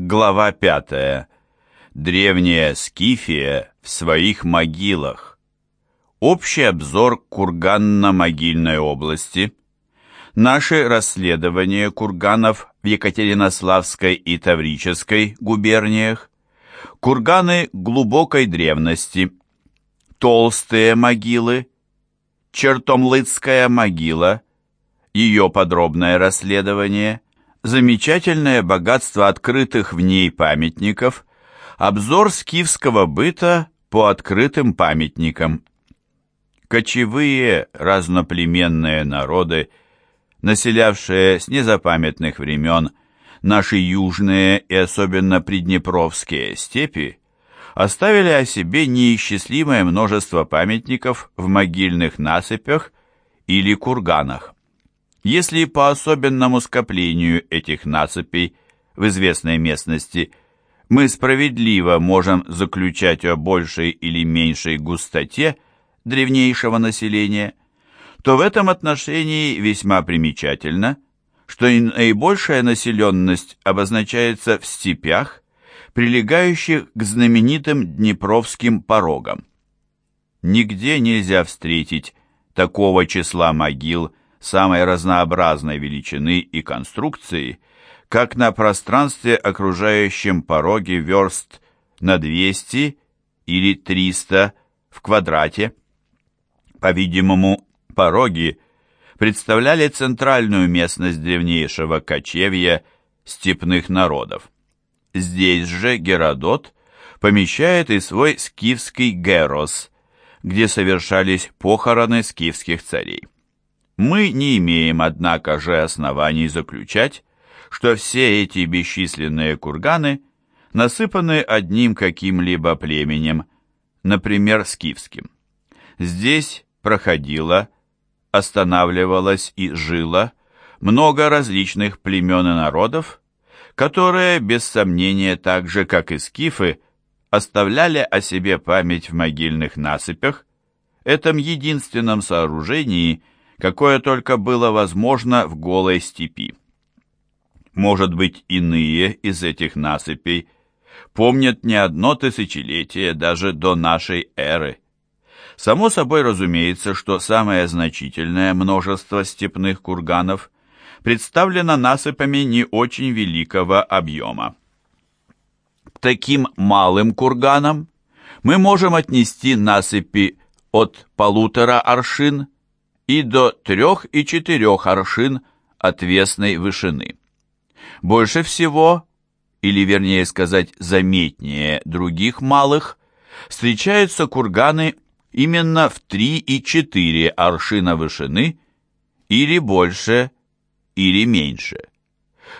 Глава 5. Древняя Скифия в своих могилах. Общий обзор курганно-могильной области. Наши расследования курганов в Екатеринославской и Таврической губерниях. Курганы глубокой древности. Толстые могилы. Чертомлыцкая могила. Ее подробное расследование – замечательное богатство открытых в ней памятников, обзор скифского быта по открытым памятникам. Кочевые разноплеменные народы, населявшие с незапамятных времен наши южные и особенно приднепровские степи, оставили о себе неисчислимое множество памятников в могильных насыпях или курганах. Если по особенному скоплению этих насыпей в известной местности мы справедливо можем заключать о большей или меньшей густоте древнейшего населения, то в этом отношении весьма примечательно, что и наибольшая населенность обозначается в степях, прилегающих к знаменитым Днепровским порогам. Нигде нельзя встретить такого числа могил, самой разнообразной величины и конструкции, как на пространстве, окружающем пороги верст на 200 или 300 в квадрате. По-видимому, пороги представляли центральную местность древнейшего кочевья степных народов. Здесь же Геродот помещает и свой скифский Герос, где совершались похороны скифских царей. Мы не имеем, однако же, оснований заключать, что все эти бесчисленные курганы насыпаны одним каким-либо племенем, например, скифским. Здесь проходило, останавливалось и жило много различных племен и народов, которые, без сомнения, так же, как и скифы, оставляли о себе память в могильных насыпях, этом единственном сооружении – какое только было возможно в голой степи. Может быть, иные из этих насыпей помнят не одно тысячелетие даже до нашей эры. Само собой разумеется, что самое значительное множество степных курганов представлено насыпами не очень великого объема. К таким малым курганам мы можем отнести насыпи от полутора аршин и до трех и четырех аршин отвесной вышины. Больше всего, или вернее сказать заметнее других малых, встречаются курганы именно в три и четыре аршина вышины, или больше, или меньше.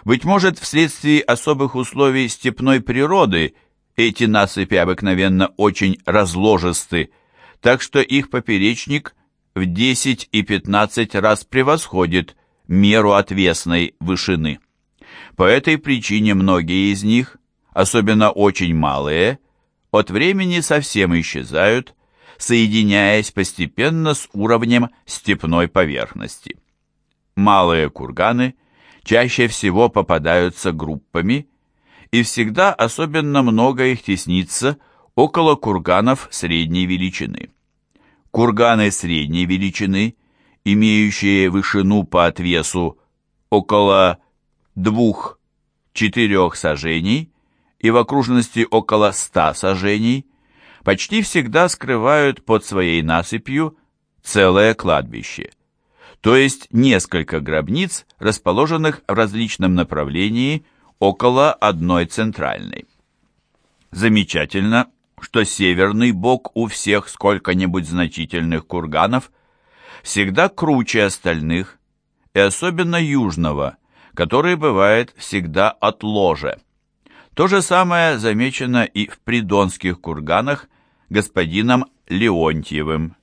Быть может, вследствие особых условий степной природы эти насыпи обыкновенно очень разложисты, так что их поперечник в 10 и 15 раз превосходит меру отвесной вышины. По этой причине многие из них, особенно очень малые, от времени совсем исчезают, соединяясь постепенно с уровнем степной поверхности. Малые курганы чаще всего попадаются группами, и всегда особенно много их теснится около курганов средней величины. Курганы средней величины, имеющие вышину по отвесу около 2-4 сажений и в окружности около 100 сажений, почти всегда скрывают под своей насыпью целое кладбище, то есть несколько гробниц, расположенных в различном направлении около одной центральной. Замечательно, что северный бок у всех сколько-нибудь значительных курганов всегда круче остальных, и особенно южного, который бывает всегда от ложе. То же самое замечено и в придонских курганах господином Леонтьевым.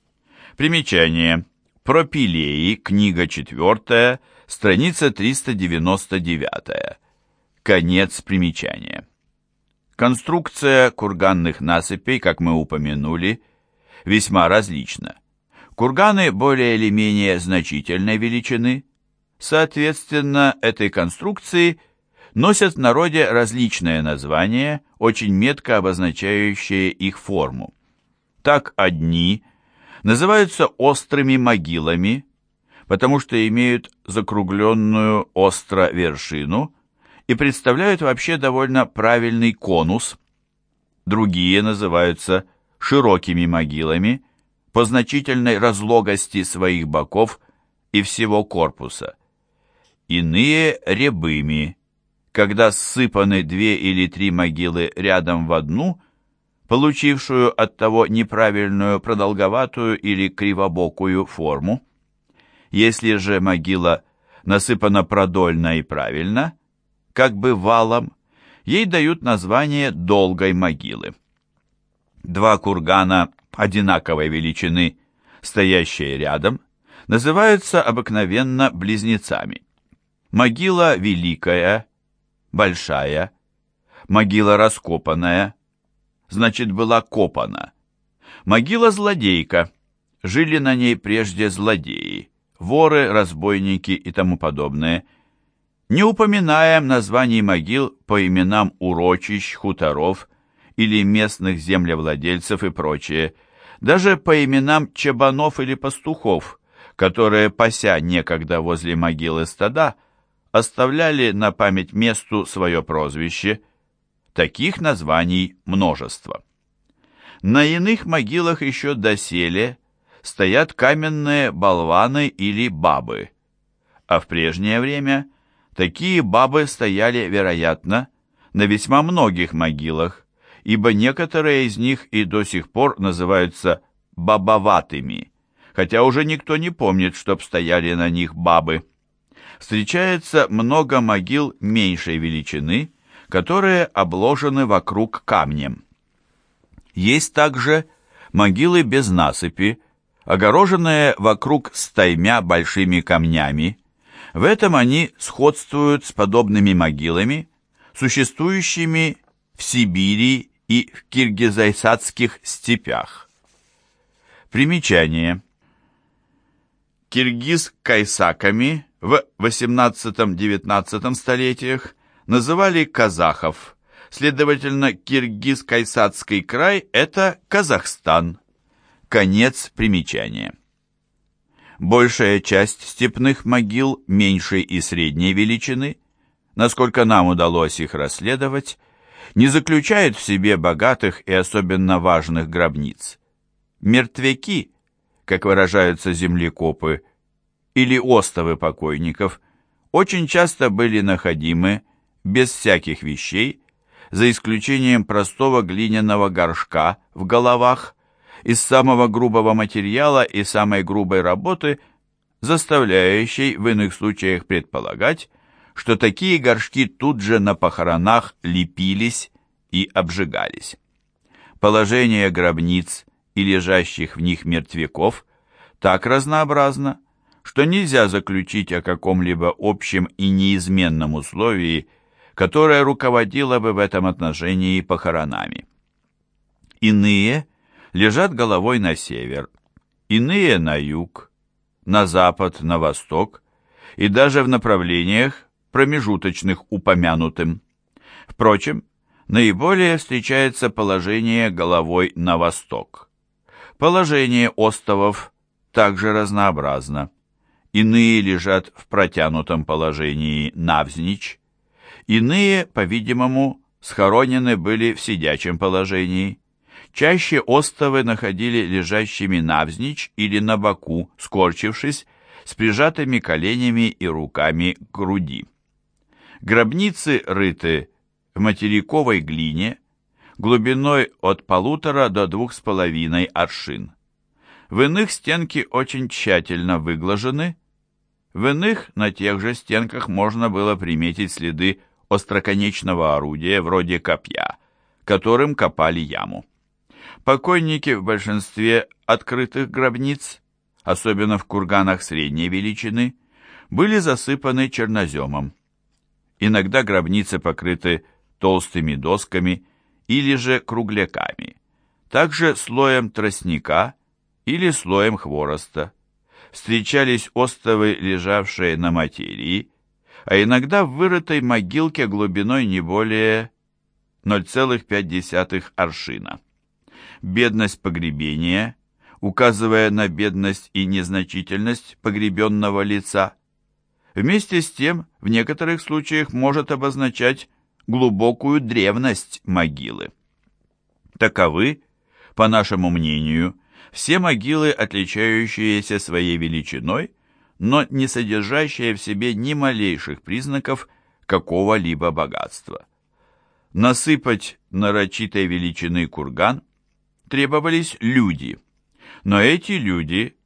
Примечание. Пропилеи, книга 4, страница 399. Конец примечания. Конструкция курганных насыпей, как мы упомянули, весьма различна. Курганы более или менее значительной величины, соответственно, этой конструкции носят в народе различные названия, очень метко обозначающие их форму. Так одни называются острыми могилами, потому что имеют закругленную остро вершину и представляют вообще довольно правильный конус. Другие называются широкими могилами по значительной разлогости своих боков и всего корпуса. Иные рябыми, когда ссыпаны две или три могилы рядом в одну, получившую от того неправильную продолговатую или кривобокую форму. Если же могила насыпана продольно и правильно, как бы валом, ей дают название долгой могилы. Два кургана одинаковой величины, стоящие рядом, называются обыкновенно близнецами. Могила великая, большая, могила раскопанная, значит, была копана. Могила злодейка, жили на ней прежде злодеи, воры, разбойники и тому подобное. Не упоминаем названий могил по именам урочищ, хуторов или местных землевладельцев и прочее, даже по именам чабанов или пастухов, которые, пася некогда возле могилы стада, оставляли на память месту свое прозвище. Таких названий множество. На иных могилах еще доселе стоят каменные болваны или бабы, а в прежнее время такие бабы стояли, вероятно, на весьма многих могилах, ибо некоторые из них и до сих пор называются бабоватыми, хотя уже никто не помнит, чтоб стояли на них бабы. Встречается много могил меньшей величины, которые обложены вокруг камнем. Есть также могилы без насыпи, огороженные вокруг стаймя большими камнями. В этом они сходствуют с подобными могилами, существующими в Сибири и в киргизайсадских степях. Примечание. Киргиз-кайсаками в XVIII-XIX столетиях называли казахов, следовательно, Киргиз-кайсадский край – это Казахстан. Конец примечания. Большая часть степных могил меньшей и средней величины, насколько нам удалось их расследовать, не заключает в себе богатых и особенно важных гробниц. Мертвяки, как выражаются землекопы, или остовы покойников, очень часто были находимы без всяких вещей, за исключением простого глиняного горшка в головах, из самого грубого материала и самой грубой работы, заставляющей в иных случаях предполагать, что такие горшки тут же на похоронах лепились и обжигались. Положение гробниц и лежащих в них мертвяков так разнообразно, что нельзя заключить о каком-либо общем и неизменном условии, которое руководило бы в этом отношении похоронами. Иные – лежат головой на север, иные на юг, на запад, на восток и даже в направлениях, промежуточных упомянутым. Впрочем, наиболее встречается положение головой на восток. Положение островов также разнообразно. Иные лежат в протянутом положении навзничь, иные, по-видимому, схоронены были в сидячем положении. Чаще остовы находили лежащими навзничь или на боку, скорчившись, с прижатыми коленями и руками к груди. Гробницы рыты в материковой глине, глубиной от полутора до двух с половиной аршин. В иных стенки очень тщательно выглажены, в иных на тех же стенках можно было приметить следы остроконечного орудия вроде копья, которым копали яму. Покойники в большинстве открытых гробниц, особенно в курганах средней величины, были засыпаны черноземом. Иногда гробницы покрыты толстыми досками или же кругляками, также слоем тростника или слоем хвороста. Встречались остовы, лежавшие на материи, а иногда в вырытой могилке глубиной не более 0,5 аршина. Бедность погребения, указывая на бедность и незначительность погребенного лица, вместе с тем в некоторых случаях может обозначать глубокую древность могилы. Таковы, по нашему мнению, все могилы, отличающиеся своей величиной, но не содержащие в себе ни малейших признаков какого-либо богатства. Насыпать нарочитой величины курган требовались люди, но эти люди,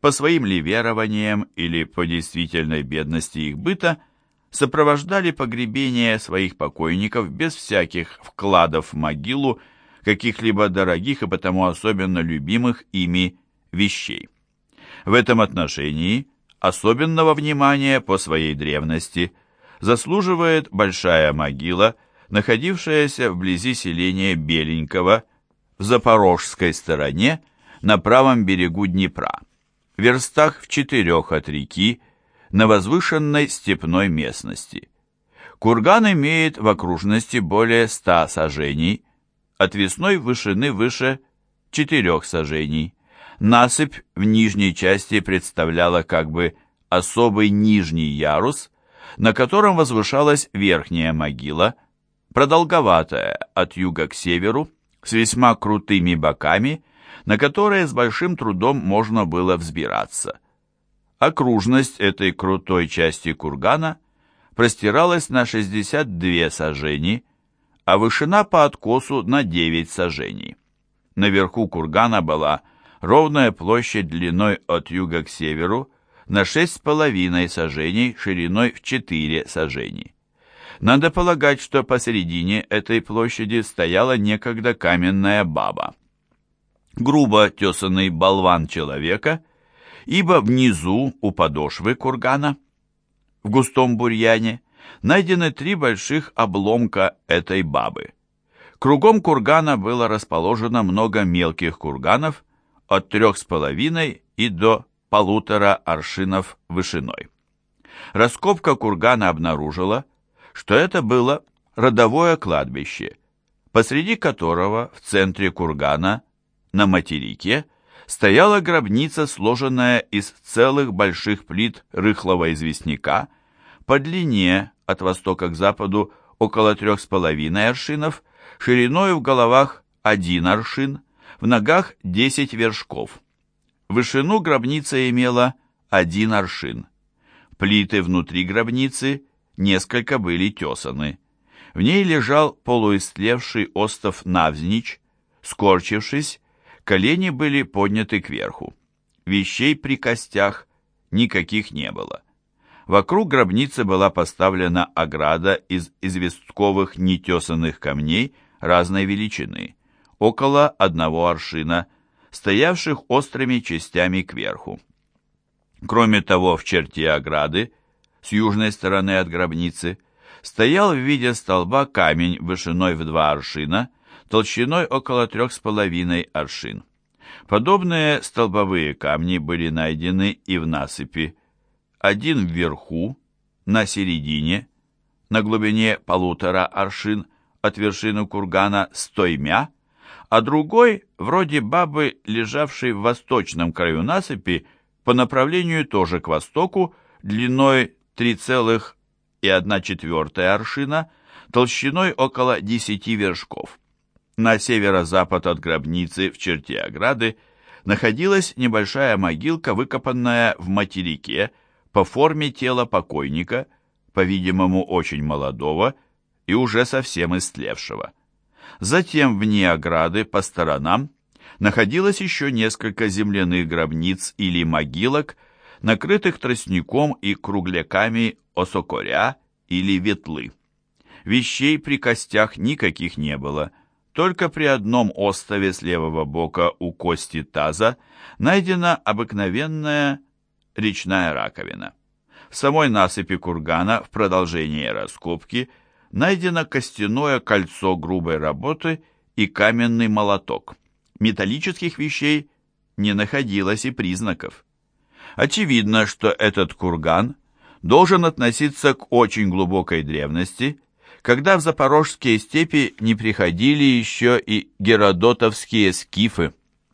по своим ли верованиям или по действительной бедности их быта, сопровождали погребение своих покойников без всяких вкладов в могилу каких-либо дорогих и потому особенно любимых ими вещей. В этом отношении особенного внимания по своей древности заслуживает большая могила, находившаяся вблизи селения Беленького в Запорожской стороне на правом берегу Днепра, в верстах в четырех от реки, на возвышенной степной местности. Курган имеет в окружности более ста сажений, отвесной вышины выше четырех сажений. Насыпь в нижней части представляла как бы особый нижний ярус, на котором возвышалась верхняя могила, продолговатая от юга к северу, с весьма крутыми боками, на которые с большим трудом можно было взбираться. Окружность этой крутой части кургана простиралась на 62 сажени, а вышина по откосу на 9 сажений. Наверху кургана была ровная площадь длиной от юга к северу на 6,5 сажений шириной в 4 сажений. Надо полагать, что посередине этой площади стояла некогда каменная баба. Грубо тесанный болван человека, ибо внизу у подошвы кургана, в густом бурьяне, найдены три больших обломка этой бабы. Кругом кургана было расположено много мелких курганов от трех с половиной и до полутора аршинов вышиной. Раскопка кургана обнаружила, что это было родовое кладбище, посреди которого в центре кургана на материке стояла гробница, сложенная из целых больших плит рыхлого известняка, по длине от востока к западу около трех с половиной аршинов, шириной в головах один аршин, в ногах десять вершков. Вышину гробница имела один аршин. Плиты внутри гробницы несколько были тесаны. В ней лежал полуистлевший остов навзничь, скорчившись, колени были подняты кверху. Вещей при костях никаких не было. Вокруг гробницы была поставлена ограда из известковых нетесанных камней разной величины, около одного аршина, стоявших острыми частями кверху. Кроме того, в черте ограды, с южной стороны от гробницы, стоял в виде столба камень вышиной в два аршина, толщиной около трех с половиной аршин. Подобные столбовые камни были найдены и в насыпи, один вверху, на середине, на глубине полутора аршин от вершины кургана стоймя, а другой, вроде бабы, лежавшей в восточном краю насыпи, по направлению тоже к востоку, длиной 3,1 аршина, толщиной около 10 вершков. На северо-запад от гробницы в черте ограды находилась небольшая могилка, выкопанная в материке, по форме тела покойника, по-видимому, очень молодого и уже совсем истлевшего. Затем вне ограды по сторонам находилось еще несколько земляных гробниц или могилок, накрытых тростником и кругляками осокоря или ветлы. Вещей при костях никаких не было, только при одном остове с левого бока у кости таза найдена обыкновенная речная раковина. В самой насыпи кургана в продолжении раскопки найдено костяное кольцо грубой работы и каменный молоток. Металлических вещей не находилось и признаков. Очевидно, что этот курган должен относиться к очень глубокой древности, когда в запорожские степи не приходили еще и геродотовские скифы.